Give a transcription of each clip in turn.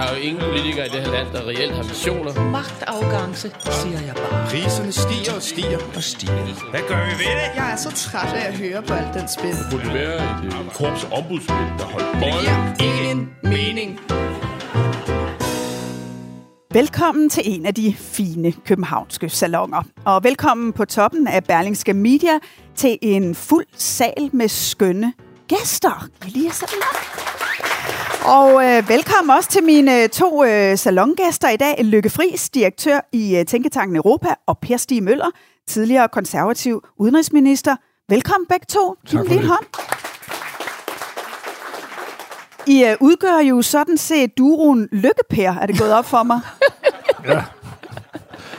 Der er jo ingen politikere i det her land, der reelt har visioner. Magtafgangse, siger jeg bare. Priserne stiger og stiger og stiger. Hvad gør vi ved det? Jeg er så træt af at høre på alt den spil. Det burde være et korps ombudsmænd, der holdt bolden. Det giver ingen mening. Velkommen til en af de fine københavnske salonger. Og velkommen på toppen af Berlingske Media til en fuld sal med skønne gæster. Kan I lige sådan og øh, velkommen også til mine to øh, salongæster i dag. Lykke Friis, direktør i øh, Tænketanken Europa, og Per Stig Møller, tidligere konservativ udenrigsminister. Velkommen begge to. Tak for det. hånd. I øh, udgør jo sådan set duroen Lykkepær, er det gået op for mig. Ja.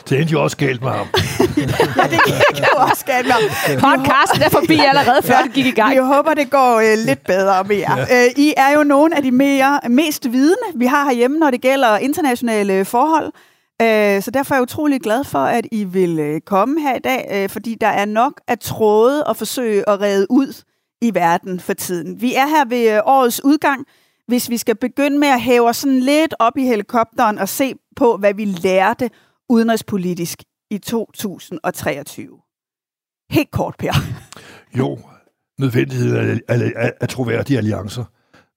Det endte jo også galt med ham. ja, det kan jo også galt med ham. Podcasten er forbi allerede, før det gik i gang. Vi håber, det går øh, lidt bedre med jer. Ja. Øh, I er jo nogle af de mere, mest vidende, vi har herhjemme, når det gælder internationale forhold. Øh, så derfor er jeg utrolig glad for, at I vil øh, komme her i dag, øh, fordi der er nok at tråde og forsøge at redde ud i verden for tiden. Vi er her ved øh, årets udgang, hvis vi skal begynde med at hæve os sådan lidt op i helikopteren og se på, hvad vi lærte udenrigspolitisk i 2023. Helt kort, Per. Jo, nødvendighed af, af, af, af troværdige alliancer.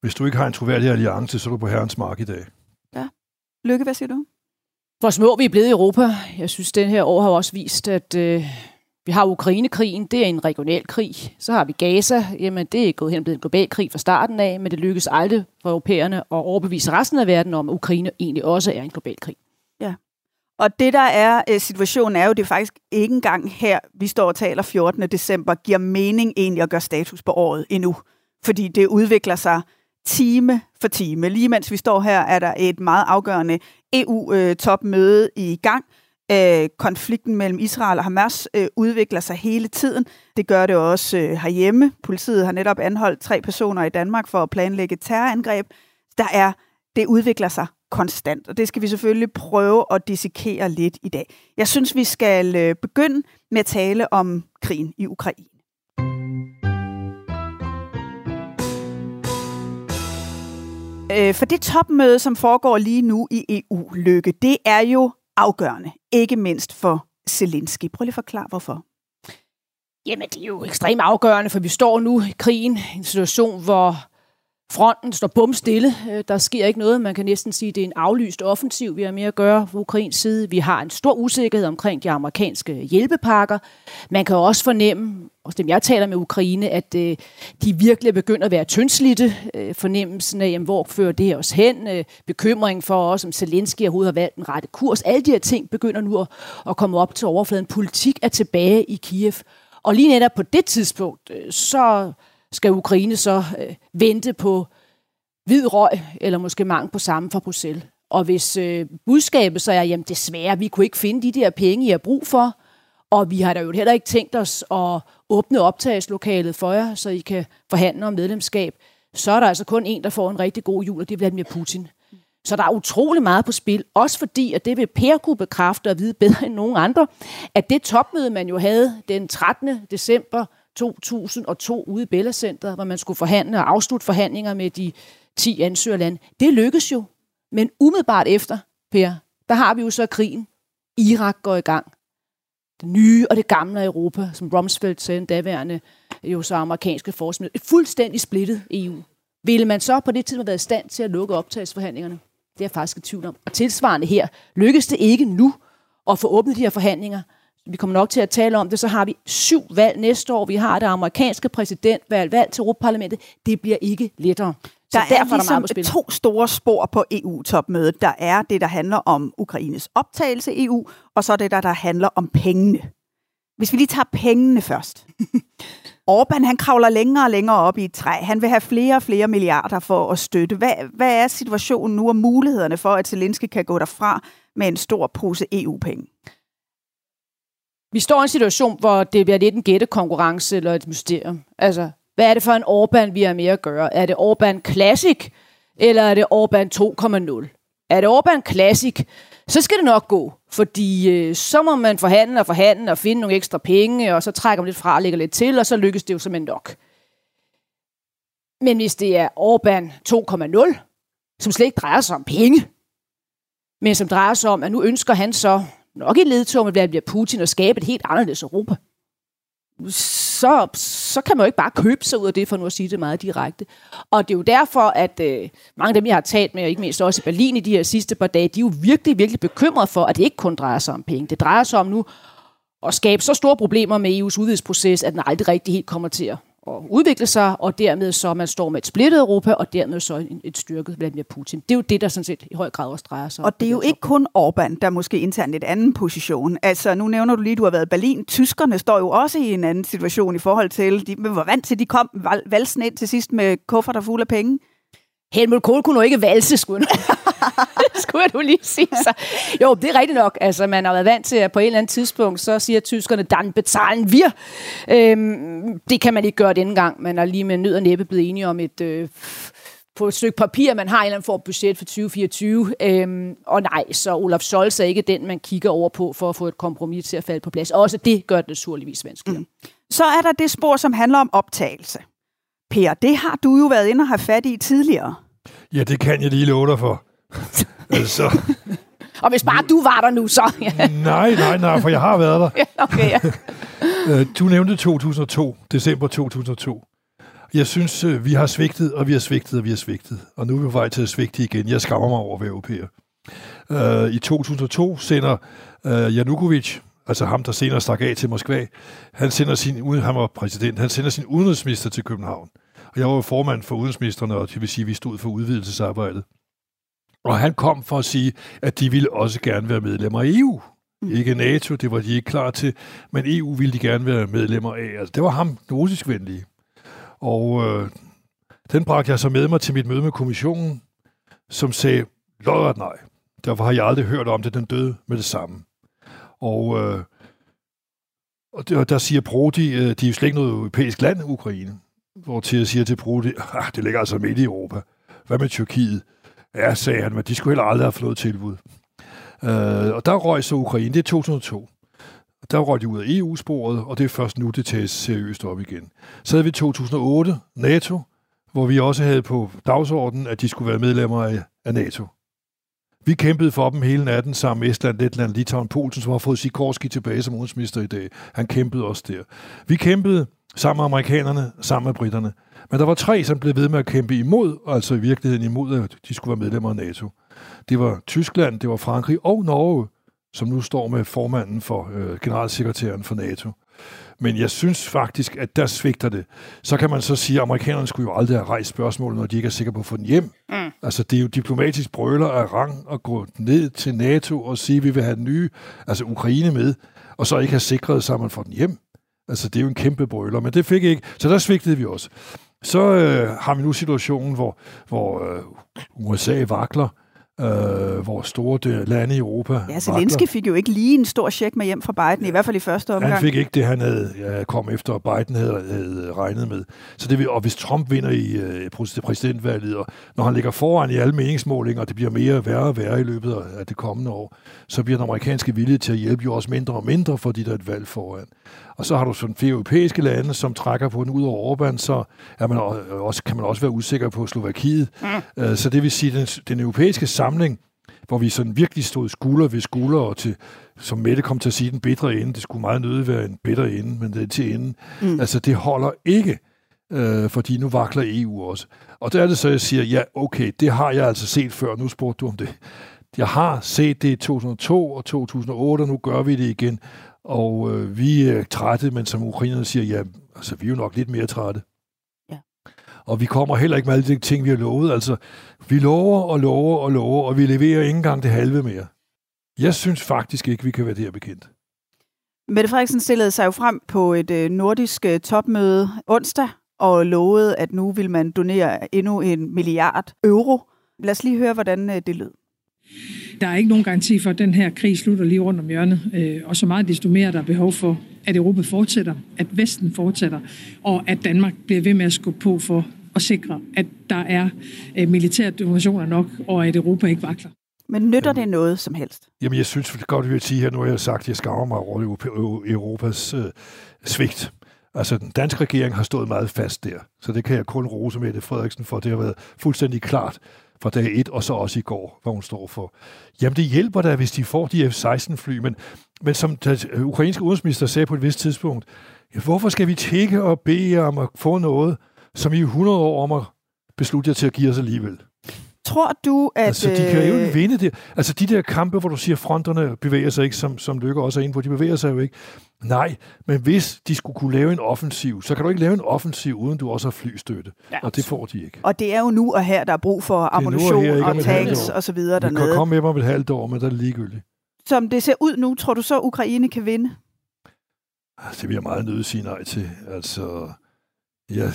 Hvis du ikke har en troværdig alliance, så er du på herrens mark i dag. Lykke, hvad siger du? Hvor små vi er blevet i Europa. Jeg synes, den her år har også vist, at øh, vi har Ukrainekrigen. Det er en regional krig. Så har vi Gaza. Jamen, det er gået hen og blevet en global krig fra starten af, men det lykkes aldrig for europæerne at overbevise resten af verden om, at Ukraine egentlig også er en global krig. Og det, der er øh, situationen, er jo, det er faktisk ikke engang her, vi står og taler 14. december, giver mening egentlig at gøre status på året endnu. Fordi det udvikler sig time for time. Lige mens vi står her, er der et meget afgørende EU-topmøde øh, i gang. Øh, konflikten mellem Israel og Hamas udvikler sig hele tiden. Det gør det også herhjemme. Politiet har netop anholdt tre personer i Danmark for at planlægge terrorangreb. Der er, det udvikler sig konstant, og det skal vi selvfølgelig prøve at dissekere lidt i dag. Jeg synes, vi skal øh, begynde med at tale om krigen i Ukraine. Øh, for det topmøde, som foregår lige nu i EU-lykke, det er jo afgørende, ikke mindst for Zelensky. Prøv lige at forklare, hvorfor. Jamen, det er jo ekstremt afgørende, for vi står nu i krigen, en situation, hvor fronten står bumstille. stille. Øh, der sker ikke noget. Man kan næsten sige, at det er en aflyst offensiv, vi har med at gøre på Ukrains side. Vi har en stor usikkerhed omkring de amerikanske hjælpepakker. Man kan også fornemme, også dem jeg taler med Ukraine, at øh, de virkelig er begyndt at være tyndslidte. Øh, fornemmelsen af, jamen, hvor fører det os hen? Bekymring for os, om Zelensky overhovedet har valgt den rette kurs. Alle de her ting begynder nu at, komme op til overfladen. Politik er tilbage i Kiev. Og lige netop på det tidspunkt, så skal Ukraine så øh, vente på hvid røg, eller måske mange på samme fra Bruxelles. Og hvis øh, budskabet så er, jamen desværre, vi kunne ikke finde de der penge, I har brug for, og vi har da jo heller ikke tænkt os at åbne optagslokalet for jer, så I kan forhandle om medlemskab, så er der altså kun en, der får en rigtig god jul, og det er Vladimir Putin. Så der er utrolig meget på spil, også fordi, at det vil Per kunne bekræfte og vide bedre end nogen andre, at det topmøde, man jo havde den 13. december 2002 ude i Bella Center, hvor man skulle forhandle og afslutte forhandlinger med de 10 ansøgerlande, det lykkes jo. Men umiddelbart efter, Per, der har vi jo så krigen. Irak går i gang. Det nye og det gamle Europa, som Rumsfeld sagde, den daværende jo så amerikanske forsmid. Et fuldstændig splittet EU. Ville man så på det tidspunkt have været i stand til at lukke optagelsesforhandlingerne? Det er jeg faktisk i tvivl om. Og tilsvarende her, lykkes det ikke nu at få åbnet de her forhandlinger. Vi kommer nok til at tale om det, så har vi syv valg næste år. Vi har det amerikanske præsidentvalg, valg til Europaparlamentet. Det bliver ikke lettere. Så Der derfor er er der ligesom spil. to store spor på EU-topmødet. Der er det, der handler om Ukraines optagelse i EU, og så er det, der, der handler om pengene. Hvis vi lige tager pengene først. Orbán, han kravler længere og længere op i et træ. Han vil have flere og flere milliarder for at støtte. Hvad, hvad er situationen nu og mulighederne for, at Zelensky kan gå derfra med en stor pose EU-penge? Vi står i en situation, hvor det bliver lidt en gættekonkurrence eller et mysterium. Altså, hvad er det for en Orbán, vi har med at gøre? Er det Orbán Classic, eller er det Orbán 2.0? Er det Orbán Classic, så skal det nok gå, fordi øh, så må man forhandle og forhandle og finde nogle ekstra penge, og så trækker man lidt fra og lægger lidt til, og så lykkes det jo simpelthen nok. Men hvis det er Orbán 2.0, som slet ikke drejer sig om penge, men som drejer sig om, at nu ønsker han så nok i ledtog med Vladimir Putin at skabe et helt anderledes Europa, så, så kan man jo ikke bare købe sig ud af det, for nu at sige det meget direkte. Og det er jo derfor, at øh, mange af dem, jeg har talt med, og ikke mindst også i Berlin i de her sidste par dage, de er jo virkelig, virkelig bekymrede for, at det ikke kun drejer sig om penge. Det drejer sig om nu at skabe så store problemer med EU's udvidelsesproces, at den aldrig rigtig helt kommer til at at udvikle sig, og dermed så man står med et splittet Europa, og dermed så et styrket Vladimir Putin. Det er jo det, der sådan set i høj grad også drejer sig. Og det er jo ikke kun Orbán, der måske indtager en anden position. Altså, nu nævner du lige, du har været i Berlin. Tyskerne står jo også i en anden situation i forhold til, de var vant til, de kom valsen ind til sidst med kufferter fulde af penge. Helmut Kohl kunne nu ikke valse, skulle, skulle du lige sige så. Jo, det er rigtigt nok. Altså, man har været vant til, at på et eller andet tidspunkt, så siger tyskerne, dan betalen wir. Øhm, det kan man ikke gøre denne gang. Man er lige med nød og næppe blevet enige om et... Øh, på et stykke papir, man har en eller anden form budget for 2024. Øhm, og nej, så Olaf Scholz er ikke den, man kigger over på for at få et kompromis til at falde på plads. Også det gør det naturligvis vanskeligt. Mm. Så er der det spor, som handler om optagelse. Per, det har du jo været inde og have fat i tidligere. Ja, det kan jeg lige love dig for. altså, og hvis bare du var der nu, så... Ja. nej, nej, nej, for jeg har været der. ja, okay, ja. Øh, du nævnte 2002, december 2002. Jeg synes, øh, vi har svigtet, og vi har svigtet, og vi har svigtet. Og nu er vi på vej til at svigte igen. Jeg skammer mig over at være europæer. Uh, I 2002 sender uh, Janukovic, altså ham, der senere stak af til Moskva, han sender sin, han var præsident, han sender sin udenrigsminister til København. Og jeg var formand for udenrigsministerne, og det vil sige, at vi stod for udvidelsesarbejdet. Og han kom for at sige, at de ville også gerne være medlemmer af EU. Mm. Ikke NATO, det var de ikke klar til, men EU ville de gerne være medlemmer af. Altså, det var ham, den russisk venlige. Og øh, den bragte jeg så med mig til mit møde med kommissionen, som sagde, lodret nej. Derfor har jeg aldrig hørt om det, den døde med det samme. Og, øh, og der, der siger Prodi, øh, de er jo slet ikke noget europæisk land, Ukraine. Hvor til siger til Prodi, ah, det ligger altså midt i Europa. Hvad med Tyrkiet? Ja, sagde han, men de skulle heller aldrig have fået tilbud. Øh, og der røg så Ukraine, det er 2002. Der røg de ud af EU-sporet, og det er først nu, det tages seriøst op igen. Så havde vi 2008, NATO, hvor vi også havde på dagsordenen, at de skulle være medlemmer af, af NATO. Vi kæmpede for dem hele natten sammen med Estland, Letland, Litauen, Polen, som har fået Sikorski tilbage som udenrigsminister i dag. Han kæmpede også der. Vi kæmpede sammen med amerikanerne, sammen med britterne. Men der var tre, som blev ved med at kæmpe imod, altså i virkeligheden imod, at de skulle være medlemmer af NATO. Det var Tyskland, det var Frankrig og Norge, som nu står med formanden for øh, generalsekretæren for NATO. Men jeg synes faktisk, at der svigter det. Så kan man så sige, at amerikanerne skulle jo aldrig have rejst spørgsmålet, når de ikke er sikre på at få den hjem. Mm. Altså, det er jo diplomatisk brøler af rang at gå ned til NATO og sige, at vi vil have den nye, altså Ukraine med, og så ikke have sikret sig, at man får den hjem. Altså, det er jo en kæmpe brøler, men det fik ikke. Så der svigtede vi også. Så øh, har vi nu situationen, hvor, hvor øh, USA vakler, øh, hvor store det, lande i Europa Ja, Zelensky fik jo ikke lige en stor check med hjem fra Biden, ja. i hvert fald i første omgang. Han fik ikke det, han havde ja, kom efter, og Biden havde, havde regnet med. Så det vil, og hvis Trump vinder i øh, præsidentvalget, og når han ligger foran i alle meningsmålinger, og det bliver mere værre og værre i løbet af det kommende år, så bliver den amerikanske vilje til at hjælpe jo også mindre og mindre, fordi der er et valg foran. Og så har du sådan flere europæiske lande, som trækker på den ud over Orbán, så er man også, kan man også være usikker på Slovakiet. Mm. Øh, så det vil sige, den, den europæiske samling, hvor vi sådan virkelig stod skulder ved skulder, og til, som Mette kom til at sige, den bedre ende, det skulle meget nødig være en bedre ende, men det er til enden. Mm. Altså, det holder ikke, øh, fordi nu vakler EU også. Og der er det så, jeg siger, ja, okay, det har jeg altså set før, nu spurgte du om det. Jeg har set det i 2002 og 2008, og nu gør vi det igen. Og øh, vi er trætte, men som ukrainerne siger, ja, altså vi er jo nok lidt mere trætte. Ja. Og vi kommer heller ikke med alle de ting, vi har lovet. Altså, vi lover og lover og lover, og vi leverer ikke engang det halve mere. Jeg synes faktisk ikke, vi kan være der bekendt. Mette Frederiksen stillede sig jo frem på et øh, nordisk øh, topmøde onsdag og lovede, at nu vil man donere endnu en milliard euro. Lad os lige høre, hvordan øh, det lød. Der er ikke nogen garanti for, at den her krig slutter lige rundt om hjørnet. Øh, og så meget desto mere der er behov for, at Europa fortsætter, at Vesten fortsætter, og at Danmark bliver ved med at skubbe på for at sikre, at der er øh, militære demonstrationer nok, og at Europa ikke vakler. Men nytter det noget som helst? Jamen, jeg synes det godt, vi vil sige her, nu har jeg sagt, at jeg skammer mig over Europas øh, svigt. Altså, den danske regering har stået meget fast der, så det kan jeg kun rose med det Frederiksen for. Det har været fuldstændig klart fra dag 1, og så også i går, hvad hun står for. Jamen, det hjælper da, hvis de får de F-16-fly, men, men som den øh, ukrainske udenrigsminister sagde på et vist tidspunkt, ja, hvorfor skal vi tjekke og bede om at få noget, som I 100 år om at beslutte jer til at give os alligevel? Tror du, at... Altså, de kan jo ikke øh, vinde det. Altså, de der kampe, hvor du siger, fronterne bevæger sig ikke, som, som Lykke også er inde på, de bevæger sig jo ikke. Nej, men hvis de skulle kunne lave en offensiv, så kan du ikke lave en offensiv, uden du også har flystøtte. Ja. Og det får de ikke. Og det er jo nu og her, der er brug for ammunition og, og tanks og så videre dernede. Du kan komme med om et halvt år, men der er ligegyldigt. Som det ser ud nu, tror du så, Ukraine kan vinde? Altså, det jeg meget nødt sige nej til. Altså, jeg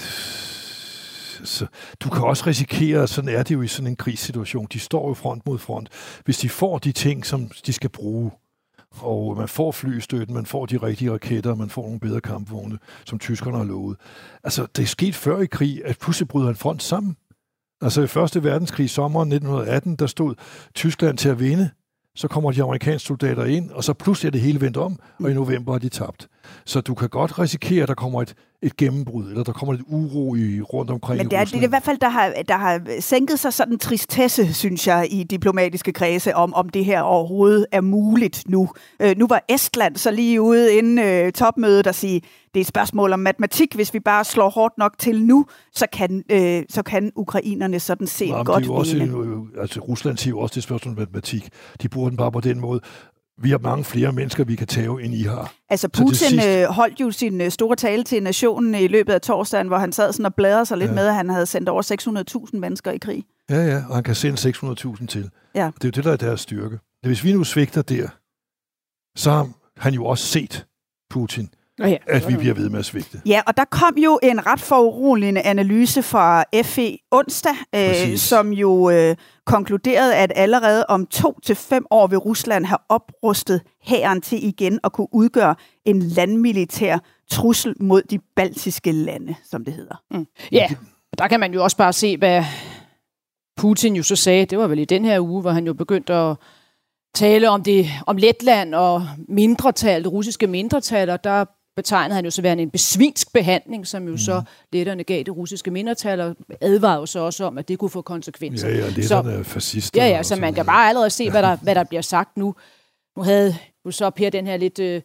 så du kan også risikere, sådan er det jo i sådan en krigssituation, de står jo front mod front. Hvis de får de ting, som de skal bruge, og man får flystøtten, man får de rigtige raketter, man får nogle bedre kampvogne, som tyskerne har lovet. Altså, det er sket før i krig, at pludselig bryder en front sammen. Altså i Første Verdenskrig, sommeren 1918, der stod Tyskland til at vinde. Så kommer de amerikanske soldater ind, og så pludselig er det hele vendt om, og i november har de tabt. Så du kan godt risikere, at der kommer et, et gennembrud, eller der kommer lidt uro i, rundt omkring Men det er, det er i hvert fald, der har, der har sænket sig sådan en tristesse, synes jeg, i diplomatiske kredse, om, om det her overhovedet er muligt nu. Øh, nu var Estland så lige ude inden øh, topmødet og sige, det er et spørgsmål om matematik. Hvis vi bare slår hårdt nok til nu, så kan, øh, så kan ukrainerne sådan set Jamen, godt vinde. Også, altså, Rusland siger jo også, det er et spørgsmål om matematik. De bruger den bare på den måde vi har mange flere mennesker, vi kan tage, end I har. Altså Putin sidst... Øh, holdt jo sin øh, store tale til nationen i løbet af torsdagen, hvor han sad sådan og bladrede sig lidt ja. med, at han havde sendt over 600.000 mennesker i krig. Ja, ja, og han kan sende 600.000 til. Ja. Det er jo det, der er deres styrke. Hvis vi nu svigter der, så har han jo også set Putin ja. at vi bliver ved med at svigte. Ja, og der kom jo en ret foruroligende analyse fra FE onsdag, øh, som jo øh, konkluderede, at allerede om to til fem år vil Rusland have oprustet hæren til igen at kunne udgøre en landmilitær trussel mod de baltiske lande, som det hedder. Mm. Ja, der kan man jo også bare se, hvad Putin jo så sagde. Det var vel i den her uge, hvor han jo begyndte at tale om det om Letland og mindretal, det russiske mindretal, og der betegnede han jo så værende en besvinsk behandling, som jo mm. så letterne gav det russiske mindretal, og advarede jo så også om, at det kunne få konsekvenser. Ja, ja, letterne er fascister. Ja, ja, så man kan bare allerede se, hvad der, hvad der bliver sagt nu. Nu havde jo så Per den her lidt... Øh,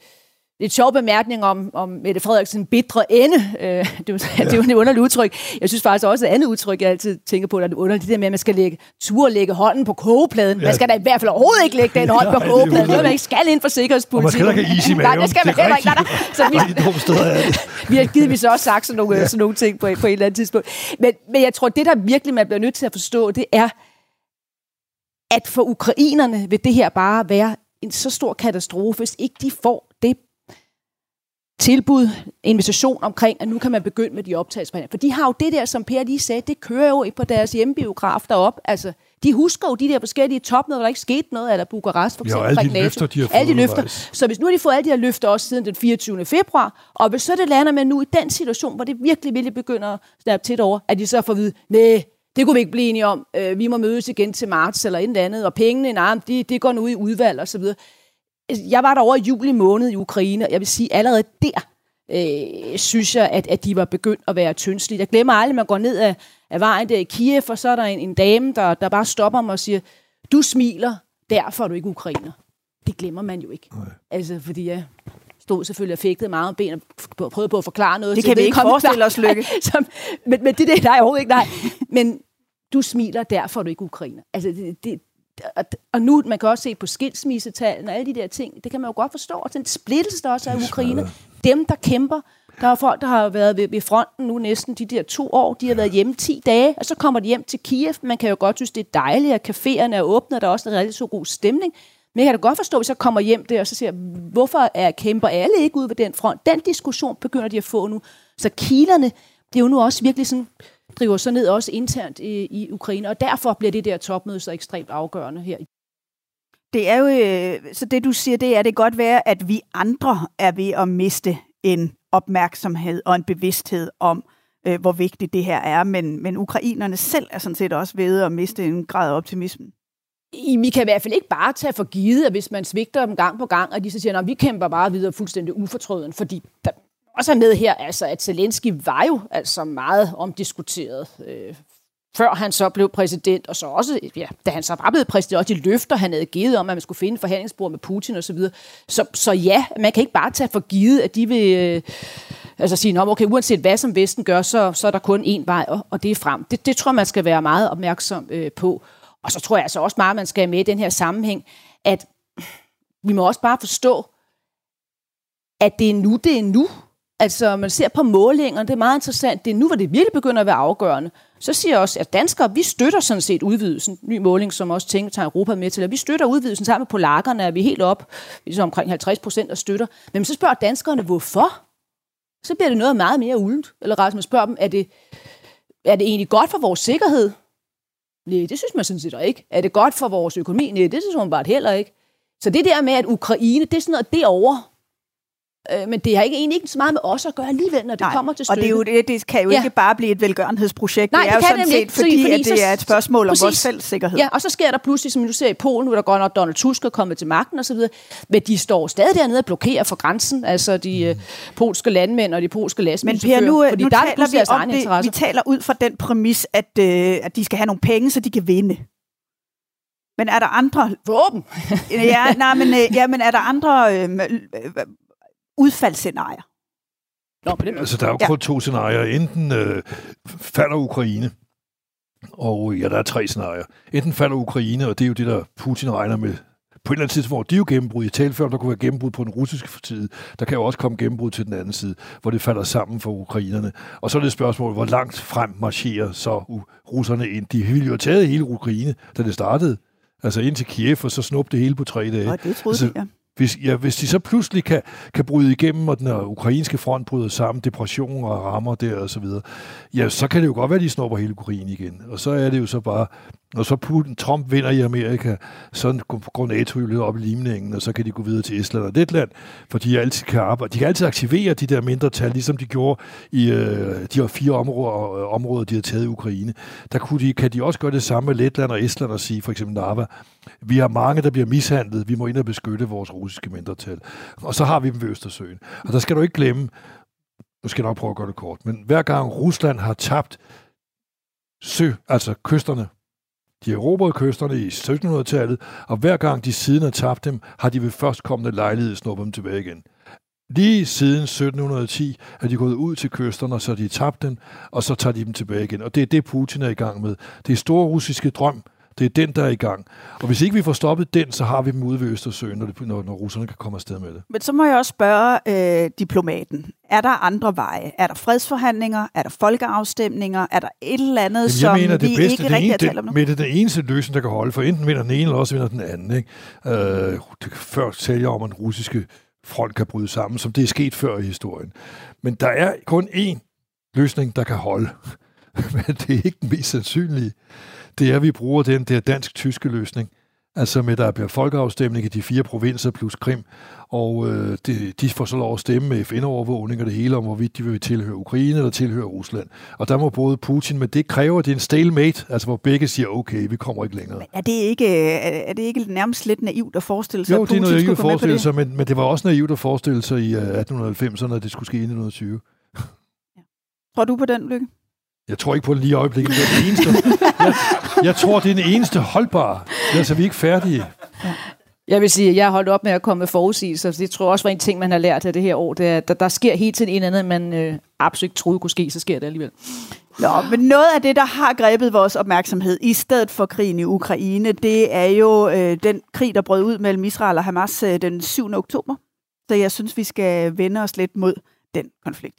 lidt sjov bemærkning om, om Mette Frederiksen bitre ende. Øh, det, er, ja. det er jo et underligt udtryk. Jeg synes faktisk også, et andet udtryk, jeg altid tænker på, der er det underligt, det der med, at man skal lægge, tur lægge hånden på kogepladen. Ja. Man skal da i hvert fald overhovedet ikke lægge den hånd på kogepladen. Det er man ikke skal ind for sikkerhedspolitik. Og man skal ikke is i maven. Nej, det skal man heller ikke. Nej, nej. Så vi, vi har givet vi så også sagt sådan nogle, ja. sådan nogle ting på, på et eller andet tidspunkt. Men, men jeg tror, det der virkelig man bliver nødt til at forstå, det er, at for ukrainerne vil det her bare være en så stor katastrofe, hvis ikke de får tilbud, invitation omkring, at nu kan man begynde med de optagelsesforhandlinger. For de har jo det der, som Per lige sagde, det kører jo på deres hjemmebiograf derop. Altså, de husker jo de der forskellige topmøder, hvor der ikke skete noget, eller Bukarest for eksempel. Ja, alle de løfter, de har fået alle de løfter. Så hvis nu har de fået alle de her løfter også siden den 24. februar, og hvis så det lander med nu i den situation, hvor det virkelig, virkelig begynder at snappe tæt over, at de så får at vide, nej, det kunne vi ikke blive enige om. Øh, vi må mødes igen til marts eller et eller andet, og pengene, nej, de, de går nu i udvalg og så videre. Jeg var der over i juli måned i Ukraine, og jeg vil sige, allerede der øh, synes jeg, at, at de var begyndt at være tyndslige. Jeg glemmer aldrig, at man går ned af, af vejen der i Kiev, og så er der en, en dame, der, der bare stopper mig og siger, du smiler, derfor er du ikke ukrainer. Det glemmer man jo ikke. Nej. Altså, fordi jeg stod selvfølgelig og fægtede meget om ben og prøvede på at forklare noget. Det kan vi ikke forestille os, Lykke. Som, men, men det der, nej, overhovedet ikke, nej. Men du smiler, derfor er du ikke ukrainer. Altså, det, det, og, nu, man kan også se på skilsmissetallene og alle de der ting, det kan man jo godt forstå, og den splittelse, der også er i Ukraine. Dem, der kæmper, der er folk, der har været ved, ved fronten nu næsten de der to år, de har været hjemme 10 dage, og så kommer de hjem til Kiev. Man kan jo godt synes, det er dejligt, at caféerne er åbne, og der er også en rigtig så god stemning. Men jeg kan da godt forstå, hvis jeg kommer hjem der, og så siger hvorfor er kæmper alle ikke ude ved den front? Den diskussion begynder de at få nu. Så kilerne, det er jo nu også virkelig sådan, driver så ned også internt i, i Ukraine, og derfor bliver det der topmøde så ekstremt afgørende her. det er jo, øh, så det du siger, det er, det godt være, at vi andre er ved at miste en opmærksomhed og en bevidsthed om, øh, hvor vigtigt det her er, men, men ukrainerne selv er sådan set også ved at miste en grad af optimisme. Vi kan i hvert fald ikke bare tage for givet, at hvis man svigter dem gang på gang, og de så siger, at vi kæmper bare videre fuldstændig ufortrøden, fordi der også er med her, altså, at Zelensky var jo altså meget omdiskuteret øh, før han så blev præsident, og så også, ja, da han så var blevet præsident, også de løfter, han havde givet om, at man skulle finde forhandlingsbord med Putin osv. Så, så, så ja, man kan ikke bare tage for givet, at de vil øh, altså sige, okay, uanset hvad som Vesten gør, så, så er der kun én vej, og, og det er frem. Det, det tror jeg, man skal være meget opmærksom øh, på. Og så tror jeg altså også meget, man skal have med i den her sammenhæng, at vi må også bare forstå, at det er nu, det er nu. Altså, man ser på målingerne, det er meget interessant. Det er nu, hvor det virkelig begynder at være afgørende. Så siger jeg også, at danskere, vi støtter sådan set udvidelsen. Ny måling, som også tænker tager Europa med til, Og vi støtter udvidelsen sammen med polakkerne, er vi helt op, vi omkring 50 procent der støtter. Men så spørger danskerne, hvorfor? Så bliver det noget meget mere uldent. Eller rettere, man spørger dem, er det, er det egentlig godt for vores sikkerhed? Nej, det synes man sådan set ikke. Er det godt for vores økonomi? Nej, det synes man bare heller ikke. Så det der med, at Ukraine, det er sådan noget derovre, Øh, men det har ikke, egentlig ikke så meget med os at gøre alligevel, når det Nej, kommer til stykket. Og det, er jo, det, det kan jo ja. ikke bare blive et velgørenhedsprojekt. Nej, det er det jo sådan set, ikke, fordi, fordi at det er et spørgsmål præcis, om vores fællessikkerhed. Ja, og så sker der pludselig, som du ser i Polen, hvor der går, når Donald Tusk er kommet til magten osv., men de står stadig dernede og blokerer for grænsen, altså de uh, polske landmænd og de polske lastbilchauffører. Men Per, nu, fordi nu der taler vi om det, vi taler ud fra den præmis, at, uh, at de skal have nogle penge, så de kan vinde. Men er der andre... Våben! ja, nej, men, ja, men er der andre øh, udfaldsscenarier. Nå, på den altså, der er jo kun ja. to scenarier. Enten øh, falder Ukraine, og ja, der er tre scenarier. Enten falder Ukraine, og det er jo det, der Putin regner med på et eller andet tidspunkt, de er jo gennembrud. I talte før, der kunne være gennembrud på den russiske side. Der kan jo også komme gennembrud til den anden side, hvor det falder sammen for ukrainerne. Og så er det et spørgsmål, hvor langt frem marcherer så russerne ind. De ville jo have taget hele Ukraine, da det startede. Altså ind til Kiev, og så snuppe det hele på tre dage. Og det troede altså, de, ja. Hvis, ja, hvis de så pludselig kan, kan bryde igennem, og den ukrainske front bryder sammen, depression og rammer der og så videre, ja, så kan det jo godt være, at de snupper hele Ukraine igen. Og så er det jo så bare når så Putin, Trump vinder i Amerika, så går NATO jo lidt op i limningen, og så kan de gå videre til Estland og Letland, for de altid kan arbejde. De kan altid aktivere de der mindre tal, ligesom de gjorde i øh, de her fire områder, øh, områder, de har taget i Ukraine. Der kunne de, kan de også gøre det samme med Letland og Estland og sige, for eksempel Narva, vi har mange, der bliver mishandlet, vi må ind og beskytte vores russiske mindretal. Og så har vi dem ved Østersøen. Og der skal du ikke glemme, nu skal jeg nok prøve at gøre det kort, men hver gang Rusland har tabt sø, altså kysterne de erobrede kysterne i 1700-tallet, og hver gang de siden har tabt dem, har de ved førstkommende lejlighed snuppet dem tilbage igen. Lige siden 1710 er de gået ud til kysterne, så de tabt dem, og så tager de dem tilbage igen. Og det er det, Putin er i gang med. Det er store russiske drøm, det er den, der er i gang. Og hvis ikke vi får stoppet den, så har vi dem ude ved Østersøen, når, det, når, når russerne kan komme afsted med det. Men så må jeg også spørge øh, diplomaten. Er der andre veje? Er der fredsforhandlinger? Er der folkeafstemninger? Er der et eller andet, Jamen, som mener, det vi bedste, ikke rigtig har talt om nu? Med det den eneste løsning, der kan holde, for enten vinder den ene, eller også vinder den anden. Ikke? Øh, det før tale om, at den russiske front kan bryde sammen, som det er sket før i historien. Men der er kun én løsning, der kan holde. Men det er ikke den mest sandsynlige det er, at vi bruger den der dansk-tyske løsning. Altså med, der bliver folkeafstemning i de fire provinser plus Krim, og øh, de, de får så lov at stemme med FN-overvågning og det hele om, hvorvidt de vil tilhøre Ukraine eller tilhøre Rusland. Og der må både Putin, men det kræver, at det er en stalemate, altså hvor begge siger, okay, vi kommer ikke længere. Men er det ikke, er det ikke nærmest lidt naivt at forestille sig, jo, at Putin det er naivt at forestille sig, men, men det var også naivt at forestille sig i 1890'erne, at det skulle ske i 1920. Ja. Tror du på den, Lykke? Jeg tror ikke på det lige øjeblikket. Det er den eneste, jeg, jeg tror, det er den eneste holdbare. Altså, vi er ikke færdige. Jeg vil sige, at jeg har holdt op med at komme med forudsigelser. Det tror jeg også var en ting, man har lært af det her år. Det er, der, der sker helt til en eller anden, man øh, absolut troede kunne ske, så sker det alligevel. Nå, men noget af det, der har grebet vores opmærksomhed i stedet for krigen i Ukraine, det er jo øh, den krig, der brød ud mellem Israel og Hamas øh, den 7. oktober. Så jeg synes, vi skal vende os lidt mod den konflikt.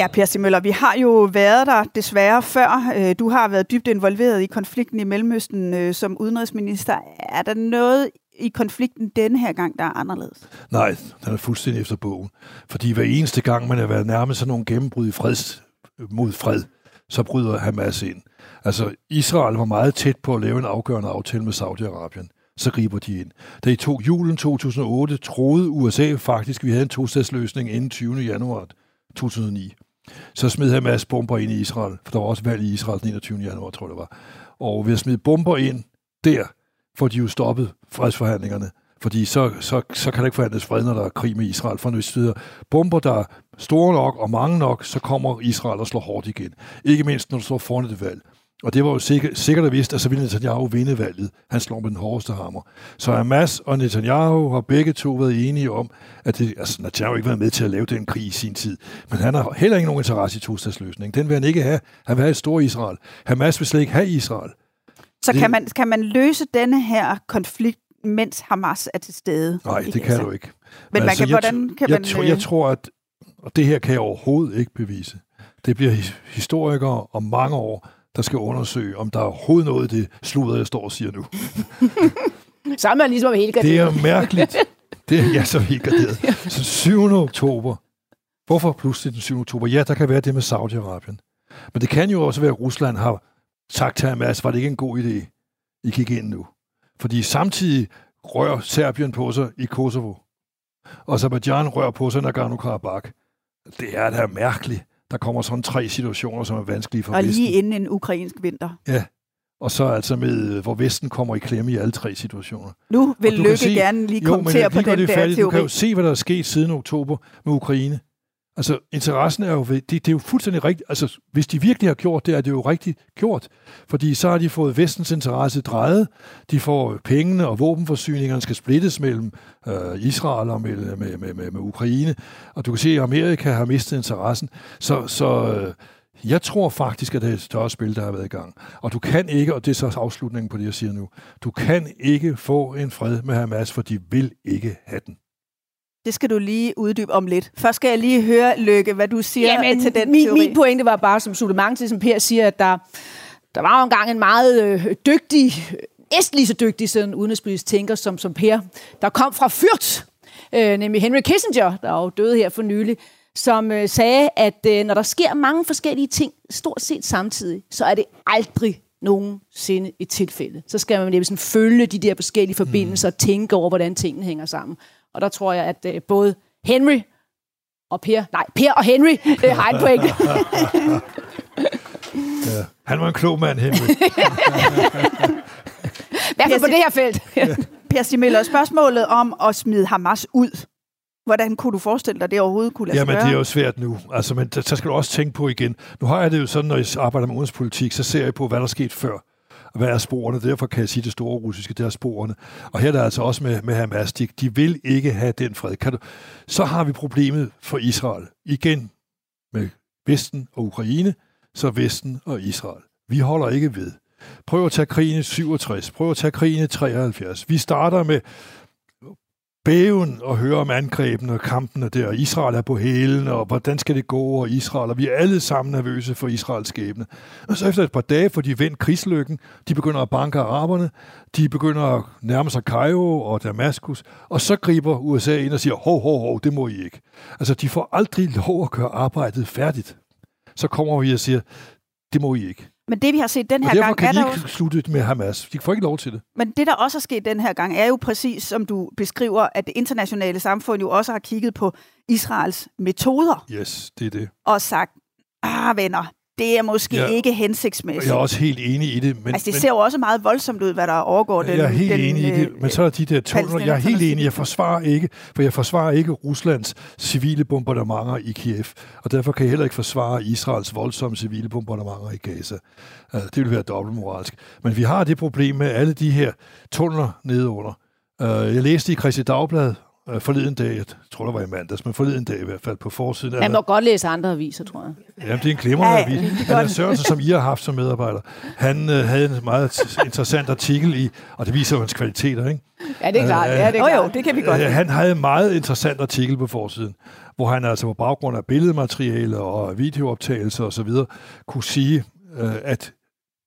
Ja, Per Stimøller, vi har jo været der desværre før. Øh, du har været dybt involveret i konflikten i Mellemøsten øh, som udenrigsminister. Er der noget i konflikten denne her gang, der er anderledes? Nej, den er fuldstændig efter bogen. Fordi hver eneste gang, man har været nærmest sådan nogle gennembrud i freds, mod fred, så bryder Hamas ind. Altså, Israel var meget tæt på at lave en afgørende aftale med Saudi-Arabien. Så griber de ind. Da i to, julen 2008 troede USA faktisk, at vi havde en tostatsløsning inden 20. januar 2009. Så smed Hamas bomber ind i Israel, for der var også valg i Israel den 21. januar, tror jeg det var. Og ved at smide bomber ind der, får de jo stoppet fredsforhandlingerne. Fordi så, så, så kan der ikke forhandles fred, når der er krig med Israel. For hvis vi bomber, der er store nok og mange nok, så kommer Israel og slår hårdt igen. Ikke mindst, når du står foran et valg. Og det var jo sikkert, sikkert at vidst, at så ville Netanyahu vinde valget. Han slår med den hårdeste hammer. Så Hamas og Netanyahu har begge to været enige om, at det, altså Netanyahu ikke været med til at lave den krig i sin tid. Men han har heller ikke nogen interesse i tostatsløsningen. Den vil han ikke have. Han vil have et stort Israel. Hamas vil slet ikke have Israel. Så det, kan, man, kan man løse denne her konflikt, mens Hamas er til stede? Nej, det kan du ikke. Men, Men man altså, kan, hvordan kan jeg, man... Jeg, jeg tror, at og det her kan jeg overhovedet ikke bevise. Det bliver historikere om mange år, der skal undersøge, om der er overhovedet noget i det sludder, jeg står og siger nu. så er ligesom helt garderet. Det er mærkeligt. Det er jeg så helt garderet. Så 7. oktober. Hvorfor pludselig den 7. oktober? Ja, der kan være det med Saudi-Arabien. Men det kan jo også være, at Rusland har sagt til Hamas, var det ikke en god idé, I gik ind nu? Fordi samtidig rører Serbien på sig i Kosovo. Og Azerbaijan rører på sig i Nagorno-Karabakh. Det er da mærkeligt. Der kommer sådan tre situationer, som er vanskelige for Og Vesten. lige inden en ukrainsk vinter. Ja, og så altså med, hvor Vesten kommer i klemme i alle tre situationer. Nu vil Lykke se, gerne lige kommentere jo, på den der teori. Du kan jo se, hvad der er sket siden oktober med Ukraine. Altså, interessen er jo, det, det er jo fuldstændig rigtigt. Altså, hvis de virkelig har gjort det, er det jo rigtigt gjort. Fordi så har de fået vestens interesse drejet. De får øh, pengene og våbenforsyningerne skal splittes mellem øh, Israel og med, øh, med, med, med, med Ukraine. Og du kan se, at Amerika har mistet interessen. Så, så øh, jeg tror faktisk, at det er et større spil, der har været i gang. Og du kan ikke, og det er så afslutningen på det, jeg siger nu, du kan ikke få en fred med Hamas, for de vil ikke have den. Det skal du lige uddybe om lidt. Først skal jeg lige høre, Lykke, hvad du siger Jamen, til den min, teori. Min pointe var bare som supplement til, som Per siger, at der, der var jo engang en meget øh, dygtig, næsten lige så dygtig sådan udenrigspolitisk tænker som, som Per, der kom fra Fyrt, øh, nemlig Henry Kissinger, der er jo døde her for nylig, som øh, sagde, at øh, når der sker mange forskellige ting, stort set samtidig, så er det aldrig nogensinde et tilfælde. Så skal man nemlig følge de der forskellige forbindelser og tænke over, hvordan tingene hænger sammen. Og der tror jeg, at øh, både Henry og Per, nej, Per og Henry øh, har et point. ja, han var en klog mand, Henry. Fald på det her felt. per Stimøller, spørgsmålet om at smide Hamas ud. Hvordan kunne du forestille dig, det overhovedet kunne lade Jamen, sig det er jo svært nu. Altså, men så skal du også tænke på igen. Nu har jeg det jo sådan, når jeg arbejder med udenrigspolitik, så ser jeg på, hvad der er sket før hvad er sporene? Derfor kan jeg sige det store russiske, det er sporene. Og her er der altså også med, med Hamas, de, de vil ikke have den fred. Kan du, så har vi problemet for Israel. Igen med Vesten og Ukraine, så Vesten og Israel. Vi holder ikke ved. Prøv at tage krigen i 67. Prøv at tage krigen i 73. Vi starter med bæven og høre om angrebene og kampene der. Israel er på hælen, og hvordan skal det gå og Israel? Og vi er alle sammen nervøse for Israels skæbne. Og så efter et par dage får de vendt krigslykken. De begynder at banke araberne. De begynder at nærme sig Cairo og Damaskus. Og så griber USA ind og siger, hov, hov, hov, det må I ikke. Altså, de får aldrig lov at gøre arbejdet færdigt. Så kommer vi og siger, det må I ikke. Men det, vi har set den her og gang... kan de ikke også... slutte med Hamas. De får ikke lov til det. Men det, der også er sket den her gang, er jo præcis, som du beskriver, at det internationale samfund jo også har kigget på Israels metoder. Yes, det er det. Og sagt, ah venner, det er måske ja, ikke hensigtsmæssigt. Jeg er også helt enig i det. Men, altså, det men, ser jo også meget voldsomt ud, hvad der overgår den Jeg er helt den, enig i det, men så er de der tunneler. Jeg er helt enig, jeg forsvarer ikke, for jeg forsvarer ikke Ruslands civile bombardementer i Kiev, og derfor kan jeg heller ikke forsvare Israels voldsomme civile bombardementer i Gaza. Det vil være dobbeltmoralsk. Men vi har det problem med alle de her tunneler nedenunder. Jeg læste i Christi Dagblad øh, forleden dag, jeg tror, det var i mandags, men forleden dag i hvert fald på forsiden. Han må godt læse andre aviser, tror jeg. Jamen, det er en glimrende ja, avis. Han er Sørensen, som I har haft som medarbejder. Han øh, havde en meget interessant artikel i, og det viser jo hans kvaliteter, ikke? Ja, det er klart. Ja, det er Jo, klart. jo, det kan vi godt. Øh, Han havde en meget interessant artikel på forsiden, hvor han altså på baggrund af billedmateriale og videooptagelser osv. kunne sige, øh, at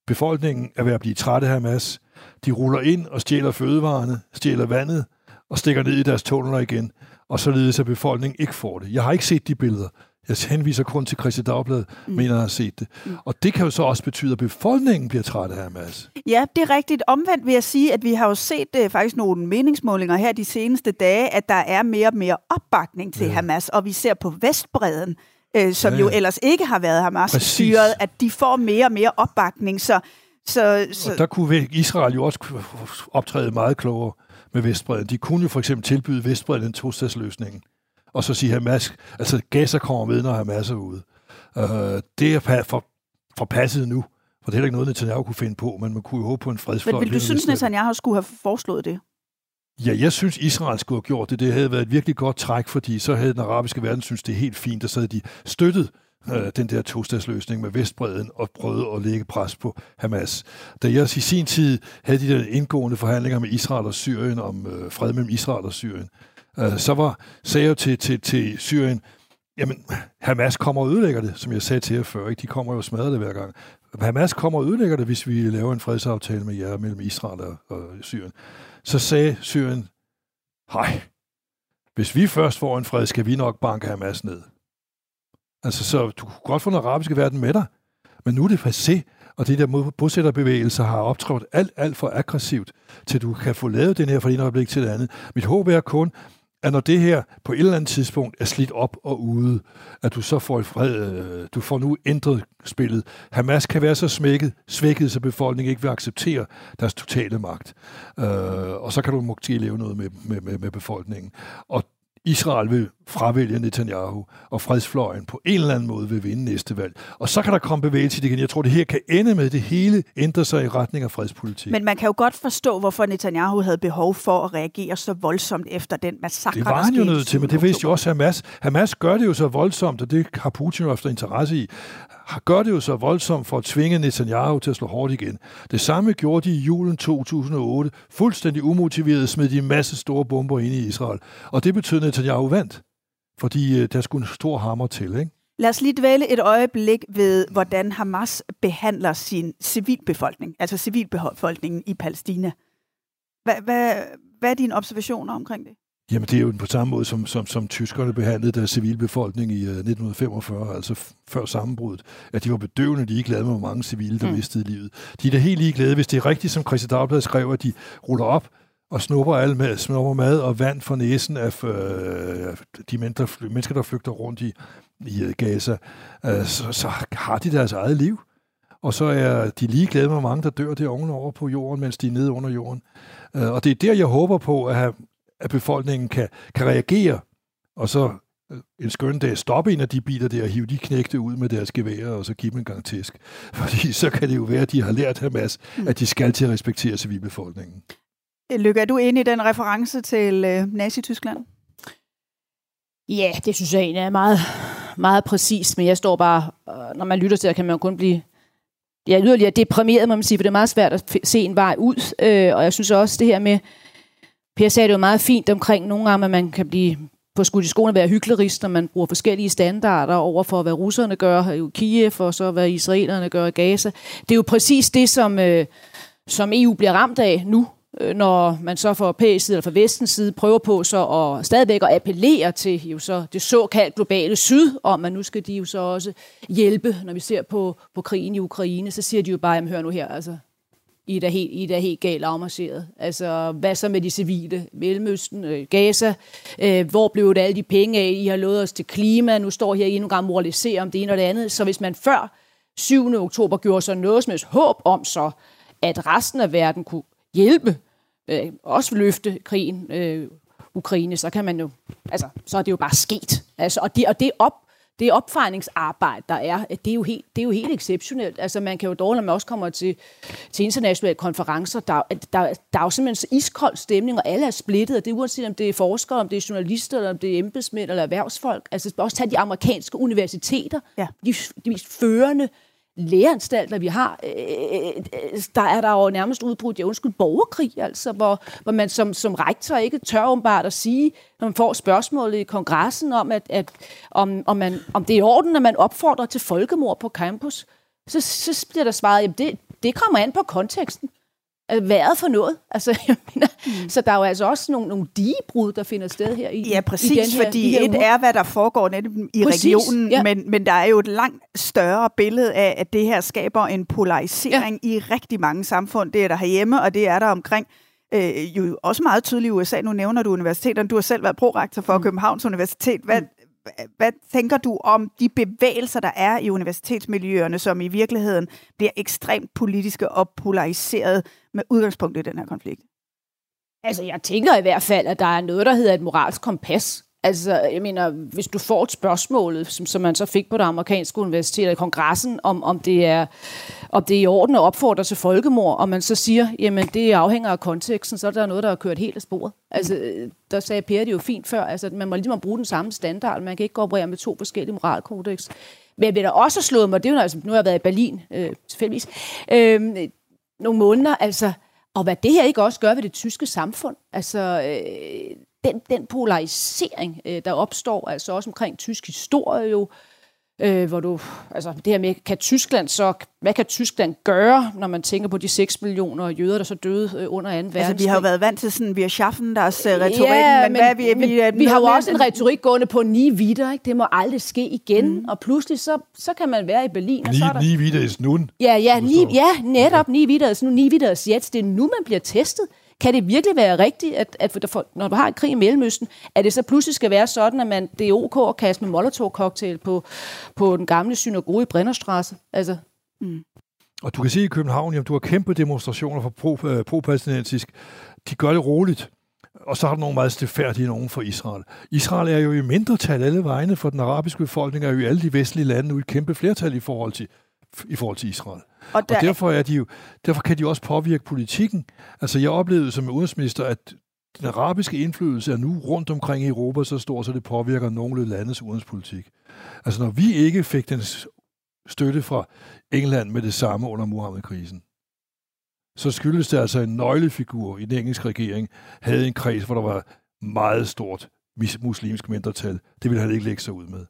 befolkningen er ved at blive trætte af Hamas. De ruller ind og stjæler fødevarene, stjæler vandet og stikker ned i deres tunneler igen, og således at befolkningen ikke får det. Jeg har ikke set de billeder. Jeg henviser kun til Christi Dagblad, mm. mener jeg har set det. Mm. Og det kan jo så også betyde, at befolkningen bliver træt af Hamas. Ja, det er rigtigt. Omvendt vil jeg sige, at vi har jo set uh, faktisk nogle meningsmålinger her de seneste dage, at der er mere og mere opbakning til ja. Hamas, og vi ser på Vestbreden, uh, som Ja, jo ellers ikke har været. Hamas-styret, at de får mere og mere opbakning. Så, så, så Og der kunne Israel jo også optræde meget klogere med Vestbreden. De kunne jo for eksempel tilbyde Vestbreden en tostatsløsning. Og så sige Hamas, altså Gaza kommer med, når Hamas er ude. Uh, det er for, forpasset nu, for det er heller ikke noget, Netanyahu kunne finde på, men man kunne jo håbe på en fredsfløj. men vil du synes. Netanyahu skulle have foreslået det? Ja, jeg synes, Israel skulle have gjort det. Det havde været et virkelig godt træk, fordi så havde den arabiske verden synes det er helt fint, og så havde de støttet øh, den der tostatsløsning med Vestbreden og prøvede at lægge pres på Hamas. Da jeg i sin tid havde de der indgående forhandlinger med Israel og Syrien om øh, fred mellem Israel og Syrien, øh, så var, sagde jeg jo til, til, til Syrien, jamen, Hamas kommer og ødelægger det, som jeg sagde til jer før. Ikke? De kommer jo og smadrer det hver gang. Hamas kommer og ødelægger det, hvis vi laver en fredsaftale med jer mellem Israel og, og Syrien. Så sagde Syrien, hej, hvis vi først får en fred, skal vi nok banke Hamas ned. Altså, så du kunne godt få den arabiske verden med dig, men nu er det passé, og det der bosætterbevægelser har optrådt alt, alt for aggressivt, til du kan få lavet den her fra det ene øjeblik til det andet. Mit håb er kun, at når det her på et eller andet tidspunkt er slidt op og ude, at du så får et fred, øh, du får nu ændret spillet. Hamas kan være så smækket, svækket, så befolkningen ikke vil acceptere deres totale magt. Øh, og så kan du måske leve noget med, med, med, med befolkningen. Og Israel vil fravælge Netanyahu, og fredsfløjen på en eller anden måde vil vinde næste valg. Og så kan der komme bevægelse igen. Jeg tror, det her kan ende med, at det hele ændrer sig i retning af fredspolitik. Men man kan jo godt forstå, hvorfor Netanyahu havde behov for at reagere så voldsomt efter den massakre, Det var han jo nødt til, men det 7. vidste jo også Hamas. Hamas gør det jo så voldsomt, og det har Putin jo haft interesse i, har- gør det jo så voldsomt for at tvinge Netanyahu til at slå hårdt igen. Det samme gjorde de i julen 2008. Fuldstændig umotiveret smed de en masse store bomber ind i Israel. Og det betød, at Netanyahu vandt. Fordi øh, der skulle en stor hammer til, ikke? Lad os lige dvæle et øjeblik ved, hvordan Hamas behandler sin civilbefolkning, altså civilbefolkningen i Palæstina. Hvad, hvad, hvad er dine observationer omkring det? Jamen, det er jo på samme måde, som, som, som tyskerne behandlede deres civilbefolkning i uh, 1945, altså før sammenbruddet, at de var bedøvende ligeglade med, hvor mange civile, der mm. Mistede livet. De er da helt ligeglade, hvis det er rigtigt, som Christi Dagblad skrev, at de ruller op og snupper alle med, snupper mad og vand for næsen af øh, de mennesker, mennesker, der flygter rundt i, i øh, Gaza, øh, så, så har de deres eget liv. Og så er de ligeglade med, hvor mange, der dør der ovenover på jorden, mens de er nede under jorden. Øh, og det er der, jeg håber på, at, at befolkningen kan, kan reagere, og så øh, en skøn dag stoppe en af de biler der og hive de knægte ud med deres geværer, og så give dem en gang tæsk. Fordi så kan det jo være, at de har lært Hamas, at de skal til at respektere civilbefolkningen. Øh, Lykke, er du enig i den reference til øh, Nazi-Tyskland? Ja, det synes jeg egentlig er meget, meget præcist, men jeg står bare, øh, når man lytter til det, kan man jo kun blive ja, yderligere deprimeret, må man sige, for det er meget svært at f- se en vej ud, øh, og jeg synes også det her med, Per sagde det jo meget fint omkring nogle gange, at man kan blive på skudt i skoene at være hyklerist, når man bruger forskellige standarder over for, hvad russerne gør i Kiev, og så hvad israelerne gør i Gaza. Det er jo præcis det, som, øh, som EU bliver ramt af nu, Øh, når man så fra europæisk side eller fra vestens side prøver på så at stadigvæk at appellere til jo så det såkaldt globale syd, om at nu skal de jo så også hjælpe, når vi ser på, på krigen i Ukraine, så siger de jo bare, jamen hør nu her, altså, I er da helt, I er da helt galt afmarcheret. Altså, hvad så med de civile? Mellemøsten, øh, Gaza, øh, hvor blev det alle de penge af? I har lovet os til klima, nu står her I endnu gang moraliserer om det ene og det andet. Så hvis man før 7. oktober gjorde sig noget som helst håb om så, at resten af verden kunne hjælpe, øh, også løfte krigen, øh, Ukraine, så kan man jo, altså, så er det jo bare sket. Altså, og det, og det op, det opfejningsarbejde, der er, det er jo helt, det er jo helt exceptionelt. Altså, man kan jo dårligt, når man også kommer til, til internationale konferencer, der, der, der er jo simpelthen så iskold stemning, og alle er splittet, og det er uanset om det er forskere, om det er journalister, eller om det er embedsmænd eller erhvervsfolk. Altså, også tage de amerikanske universiteter, Ja. de, de mest førende læreanstalter, vi har, øh, øh, øh, der er der jo nærmest udbrudt, jeg undskyld, borgerkrig, altså, hvor, hvor man som, som rektor ikke tør åbenbart at sige, når man får spørgsmålet i kongressen om, at, at om, om, man, om det er i orden, at man opfordrer til folkemord på campus, så, så bliver der svaret, at det, det kommer an på konteksten været for noget. Altså, jeg mener, mm. Så der er jo altså også nogle, nogle digebrud, der finder sted her i Ja, præcis, i den her, fordi de et er, hvad der foregår netop i præcis, regionen, ja. men, men der er jo et langt større billede af, at det her skaber en polarisering ja. i rigtig mange samfund. Det er der herhjemme, og det er der omkring øh, jo også meget tydeligt i USA. Nu nævner du universiteterne. Du har selv været prorektor for mm. Københavns Universitet. Hvad, mm hvad tænker du om de bevægelser, der er i universitetsmiljøerne, som i virkeligheden bliver ekstremt politiske og polariseret med udgangspunkt i den her konflikt? Altså, jeg tænker i hvert fald, at der er noget, der hedder et moralsk kompas, Altså, jeg mener, hvis du får et spørgsmål, som, som man så fik på det amerikanske universitet i kongressen, om, om, det er, om det er i orden at opfordre til folkemord, og man så siger, jamen det afhænger af konteksten, så er der noget, der er kørt helt af sporet. Altså, der sagde Per det jo fint før, altså, man må ligesom bruge den samme standard, man kan ikke operere med to forskellige moralkodex. Men det da også slået mig, det er jo, altså, nu har jeg været i Berlin, øh, tilfældigvis, øh, nogle måneder, altså, og hvad det her ikke også gør ved det tyske samfund. Altså, øh, den, den polarisering, øh, der opstår, altså også omkring tysk historie jo, øh, hvor du, altså det her med, kan Tyskland så, hvad kan Tyskland gøre, når man tænker på de 6 millioner jøder, der så døde øh, under 2. verdenskrig? Altså vi har jo været vant til sådan, vi har schaffen deres uh, retorik, ja, men, men, hvad, vi, men, vi, er, vi har jo også en retorik gående på ni videre, ikke? det må aldrig ske igen, mm. og pludselig så, så kan man være i Berlin, og ni, så er der... Ni videre is nun. Ja, ja, ni, ja netop, ni videre is nun, ni videre is jetzt, det er nu, man bliver testet. Kan det virkelig være rigtigt, at, at når du har en krig i Mellemøsten, at det så pludselig skal være sådan, at man, det er ok at kaste med Molotov-cocktail på, på den gamle synagoge i Brennerstrasse? Altså, mm. Og du kan se i København, at du har kæmpe demonstrationer for pro, øh, pro-palæstinensisk. De gør det roligt. Og så har du nogle meget stilfærdige nogen for Israel. Israel er jo i mindretal alle vegne, for den arabiske befolkning er jo i alle de vestlige lande nu et kæmpe flertal i forhold til, i forhold til Israel. Og, der... og derfor, er de jo, derfor kan de også påvirke politikken. Altså, jeg oplevede som udenrigsminister, at den arabiske indflydelse er nu rundt omkring i Europa så stor, så det påvirker nogle landes udenrigspolitik. Altså, når vi ikke fik den støtte fra England med det samme under Muhammed-krisen, så skyldes det altså en nøglefigur i den engelske regering, havde en kreds, hvor der var meget stort muslimsk mindretal. Det ville han ikke lægge sig ud med.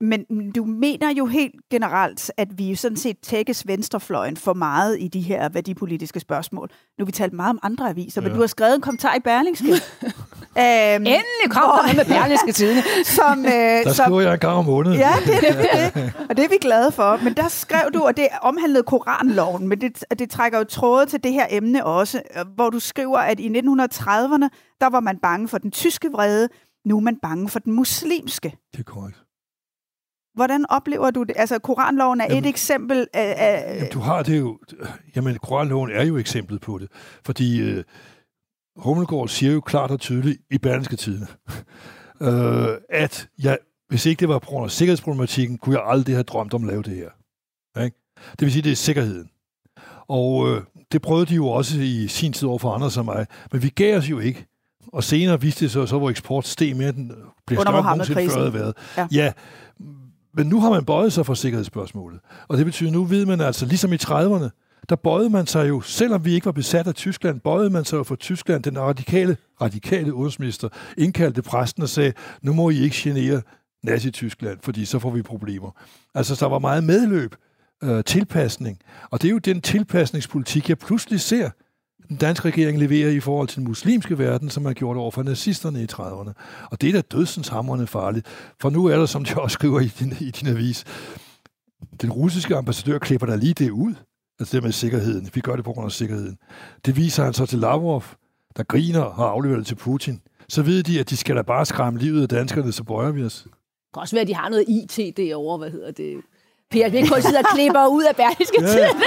Men du mener jo helt generelt, at vi sådan set tækkes venstrefløjen for meget i de her værdipolitiske spørgsmål. Nu vi talt meget om andre aviser, ja. men du har skrevet en kommentar i Berlingske. øhm, Endelig kom der med Berlingske Tidene. Som, øh, der skriver jeg en gang om måneden. Ja, det, det, det, og det er vi glade for. Men der skrev du, og det omhandlede Koranloven, men det, det trækker jo tråde til det her emne også, hvor du skriver, at i 1930'erne, der var man bange for den tyske vrede, nu er man bange for den muslimske. Det er korrekt. Hvordan oplever du det? Altså, Koranloven er jamen, et eksempel af... af jamen, du har det jo... Jamen, Koranloven er jo eksemplet på det. Fordi uh, Hummelgaard siger jo klart og tydeligt i Berlingske Tidene, uh, at jeg, hvis ikke det var på grund af sikkerhedsproblematikken, kunne jeg aldrig have drømt om at lave det her. Ikke? Det vil sige, det er sikkerheden. Og uh, det prøvede de jo også i sin tid over for andre som mig. Men vi gav os jo ikke. Og senere viste det sig, så hvor eksport steg mere, den blev større end nogensinde før været. Ja. ja, men nu har man bøjet sig for sikkerhedsspørgsmålet. Og det betyder, nu ved man altså, ligesom i 30'erne, der bøjede man sig jo, selvom vi ikke var besat af Tyskland, bøjede man sig jo for Tyskland. Den radikale, radikale udenrigsminister indkaldte præsten og sagde, nu må I ikke genere Nazi-Tyskland, fordi så får vi problemer. Altså, der var meget medløb, øh, tilpasning. Og det er jo den tilpasningspolitik, jeg pludselig ser, den danske regering leverer i forhold til den muslimske verden, som man gjorde over for nazisterne i 30'erne. Og det er da dødsenshamrende farligt. For nu er der, som de også skriver i din, i din avis, den russiske ambassadør klipper der lige det ud. Altså det med sikkerheden. Vi gør det på grund af sikkerheden. Det viser han så til Lavrov, der griner og har afleveret det til Putin. Så ved de, at de skal da bare skræmme livet af danskerne, så bøjer vi os. Det kan også være, at de har noget IT derovre, hvad hedder det? Per, det kun sidder og klipper ud af Berlingske ja. Tidene.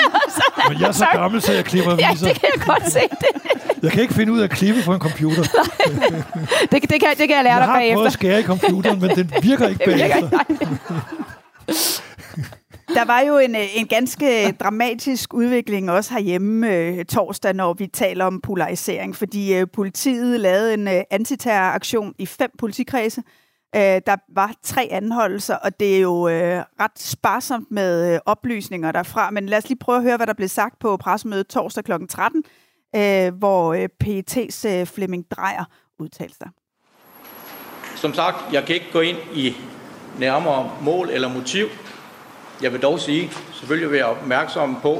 Men jeg er så gammel, så jeg klipper viser. Ja, det kan jeg godt se. Det. Jeg kan ikke finde ud af at klippe på en computer. det, det, kan, det kan jeg lære jeg dig bagefter. Jeg har prøvet at skære i computeren, men den virker ikke bagefter. Der var jo en, en ganske dramatisk udvikling også herhjemme øh, torsdag, når vi taler om polarisering, fordi øh, politiet lavede en øh, antiterroraktion i fem politikredse, Øh, der var tre anholdelser, og det er jo øh, ret sparsomt med øh, oplysninger derfra. Men lad os lige prøve at høre, hvad der blev sagt på pressemødet torsdag kl. 13, øh, hvor øh, PET's øh, Flemming Drejer udtalte sig. Som sagt, jeg kan ikke gå ind i nærmere mål eller motiv. Jeg vil dog sige, selvfølgelig være opmærksom på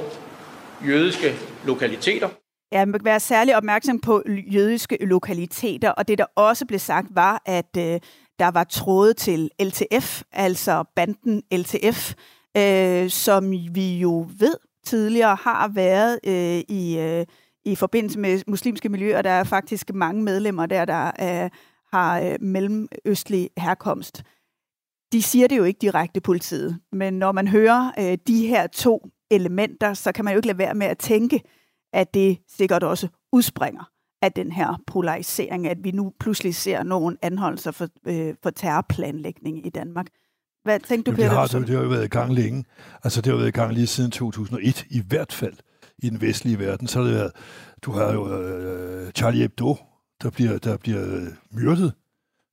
jødiske lokaliteter. Ja, man vil være særlig opmærksom på jødiske lokaliteter, og det der også blev sagt var, at øh, der var tråde til LTF, altså banden LTF, øh, som vi jo ved tidligere har været øh, i, øh, i forbindelse med muslimske miljøer. Der er faktisk mange medlemmer der, der øh, har øh, mellemøstlig herkomst. De siger det jo ikke direkte politiet, men når man hører øh, de her to elementer, så kan man jo ikke lade være med at tænke, at det sikkert også udspringer af den her polarisering, at vi nu pludselig ser nogle anholdelser for, øh, for terrorplanlægning i Danmark. Hvad tænkte du, Peter? Det har, det, det har jo været i gang længe. Altså, det har været i gang lige siden 2001, i hvert fald i den vestlige verden. Så har det været, du har jo øh, Charlie Hebdo, der bliver, der bliver myrdet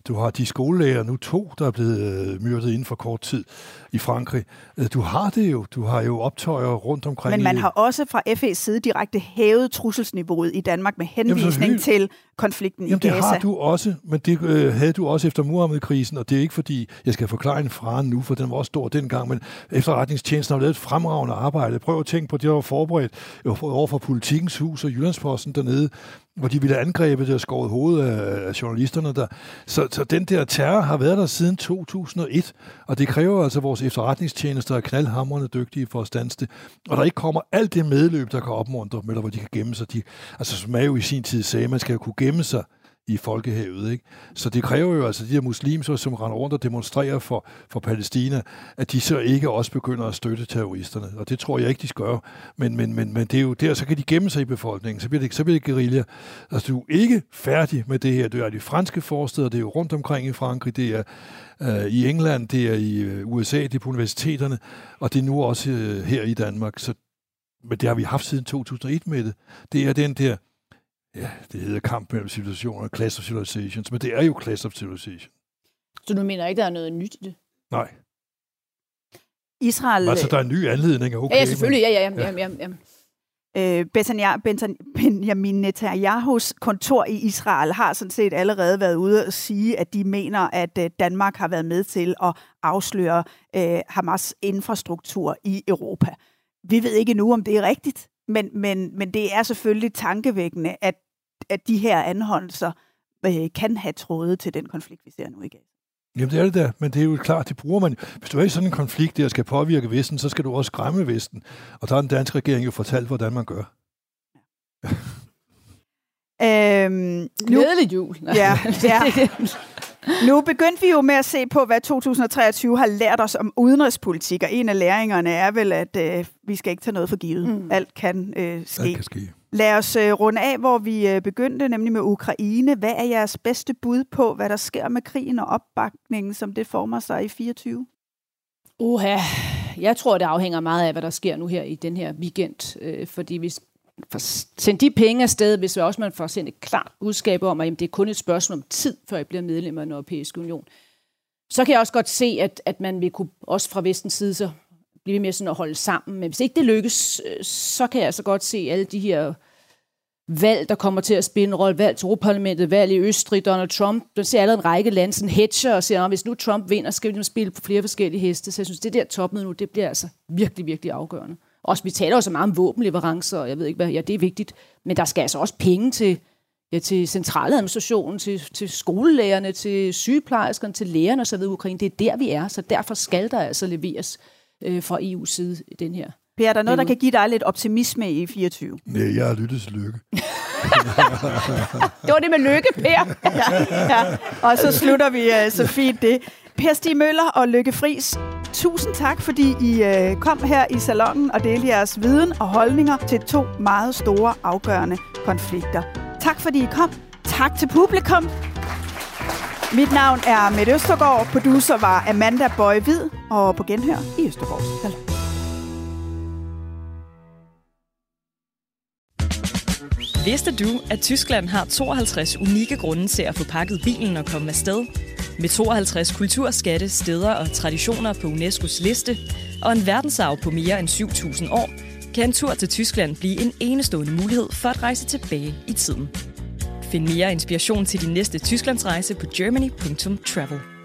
du har de skolelærer, nu to, der er blevet øh, myrdet inden for kort tid i Frankrig. Øh, du har det jo. Du har jo optøjer rundt omkring. Men man har også fra FE's side direkte hævet trusselsniveauet i Danmark med henvisning Jamen, til konflikten Jamen, i Gaza. det har du også, men det øh, havde du også efter Muhammed-krisen, og det er ikke fordi, jeg skal forklare en fra nu, for den var også stor dengang, men efterretningstjenesten har lavet et fremragende arbejde. Prøv at tænke på, det var forberedt over for Politikens Hus og Jyllandsposten dernede, hvor de ville angrebet det og skåret hovedet af, journalisterne der. Så, så den der terror har været der siden 2001, og det kræver altså, at vores efterretningstjenester er knaldhamrende dygtige for at stanse det. Og der ikke kommer alt det medløb, der kan opmuntre dem, eller hvor de kan gemme sig. De, altså som jo i sin tid sagde, man skal jo kunne gemme sig i folkehavet. Ikke? Så det kræver jo altså de her muslimer, som render rundt og demonstrerer for, for Palæstina, at de så ikke også begynder at støtte terroristerne. Og det tror jeg ikke, de skal gøre. Men, men, men, men det er jo der, så kan de gemme sig i befolkningen. Så bliver det, så bliver det guerilla. Altså, du er ikke færdig med det her. Det er de franske forsteder, det er jo rundt omkring i Frankrig, det er øh, i England, det er i øh, USA, det er på universiteterne, og det er nu også øh, her i Danmark. Så men det har vi haft siden 2001 med det. Det er den der ja, det hedder kamp mellem civilisationer, class of civilizations, men det er jo class of civilization. Så du mener ikke, der er noget nyt i det? Nej. Israel... Altså, der er en ny anledning, okay. Ja, ja selvfølgelig, ja, ja, ja. ja, ja, ja. Øh, Benjamin Netanyahus kontor i Israel har sådan set allerede været ude og sige, at de mener, at øh, Danmark har været med til at afsløre øh, Hamas infrastruktur i Europa. Vi ved ikke nu, om det er rigtigt, men, men, men det er selvfølgelig tankevækkende, at, at de her anholdelser øh, kan have tråde til den konflikt, vi ser nu i Gaza. Jamen det er det da, men det er jo klart, det bruger man. Hvis du er i sådan en konflikt, der skal påvirke Vesten, så skal du også skræmme Vesten. Og der har den danske regering jo fortalt, hvordan man gør. Ja. øhm, Glædelig jul. Ja, ja. Nu begyndte vi jo med at se på, hvad 2023 har lært os om udenrigspolitik, og en af læringerne er vel, at øh, vi skal ikke tage noget for givet. Mm. Alt kan øh, ske. Alt kan ske. Lad os øh, runde af, hvor vi øh, begyndte, nemlig med Ukraine. Hvad er jeres bedste bud på, hvad der sker med krigen og opbakningen, som det former sig i 24? Uha, jeg tror, det afhænger meget af, hvad der sker nu her i den her weekend. Øh, fordi hvis får sendt de penge afsted, hvis også man får sendt et klart budskab om, at jamen, det er kun et spørgsmål om tid, før I bliver medlem af den europæiske union. Så kan jeg også godt se, at, at man vil kunne, også fra vestens side, så blive mere sådan at holde sammen. Men hvis ikke det lykkes, øh, så kan jeg altså godt se alle de her valg, der kommer til at spille en rolle. Valg til Europaparlamentet, valg i Østrig, Donald Trump. Der ser allerede en række lande sådan hedger og siger, at hvis nu Trump vinder, skal vi ligesom spille på flere forskellige heste. Så jeg synes, det der topmøde nu, det bliver altså virkelig, virkelig afgørende. Også vi taler jo så meget om våbenleverancer, og jeg ved ikke hvad, ja, det er vigtigt. Men der skal altså også penge til, ja, til centraladministrationen, til, til skolelærerne, til sygeplejerskerne, til lægerne osv. i Ukraine. Det er der, vi er, så derfor skal der altså leveres øh, fra EU's side den her. Per, er der noget, der kan give dig lidt optimisme i 24? Nej, jeg har lyttet til Lykke. det var det med Lykke, Per. ja, ja. Og så slutter vi uh, så fint det. Per Stig Møller og Lykke Fris, tusind tak, fordi I øh, kom her i salongen og delte jeres viden og holdninger til to meget store afgørende konflikter. Tak fordi I kom. Tak til publikum. Mit navn er Mette Østergaard, producer var Amanda Bøje Hvid, og på genhør i Østergaards Salon. Vidste du, at Tyskland har 52 unikke grunde til at få pakket bilen og komme afsted? Med 52 kulturskatte, steder og traditioner på UNESCO's liste, og en verdensarv på mere end 7.000 år, kan en tur til Tyskland blive en enestående mulighed for at rejse tilbage i tiden. Find mere inspiration til din næste Tysklandsrejse på germany.travel.